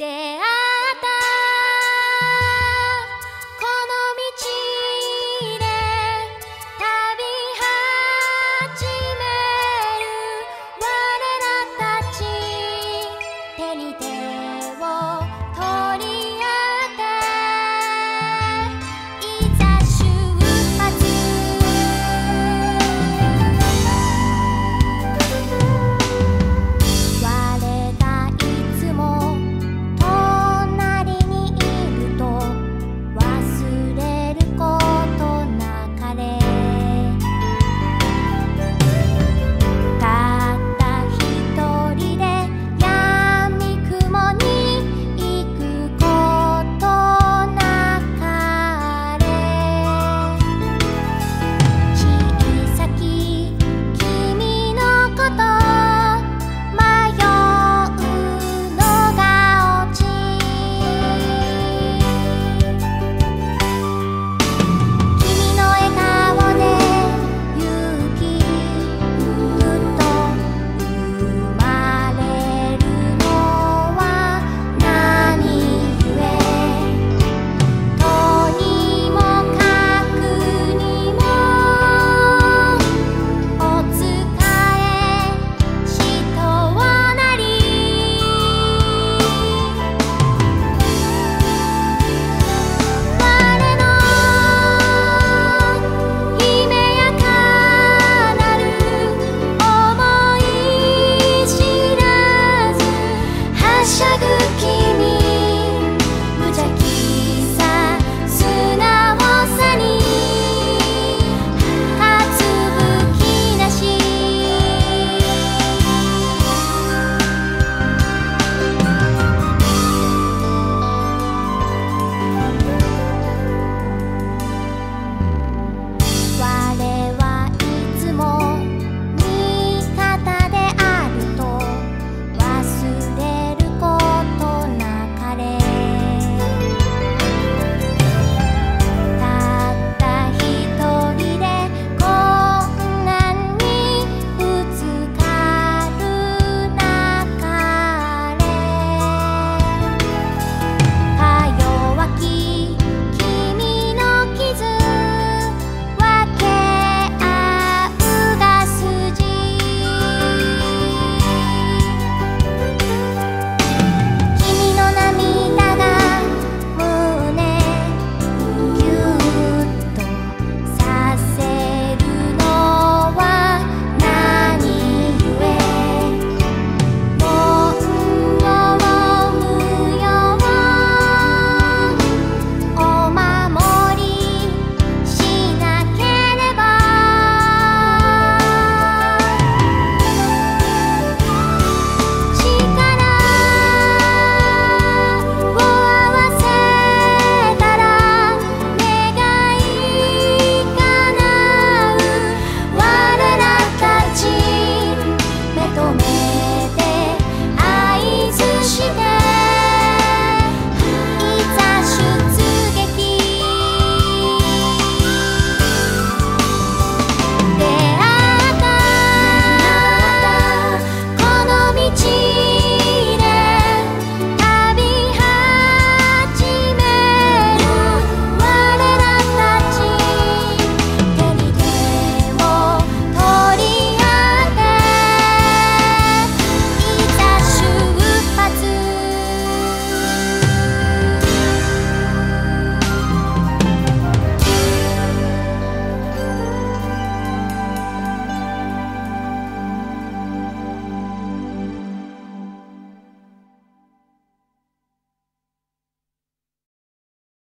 出会 aqui.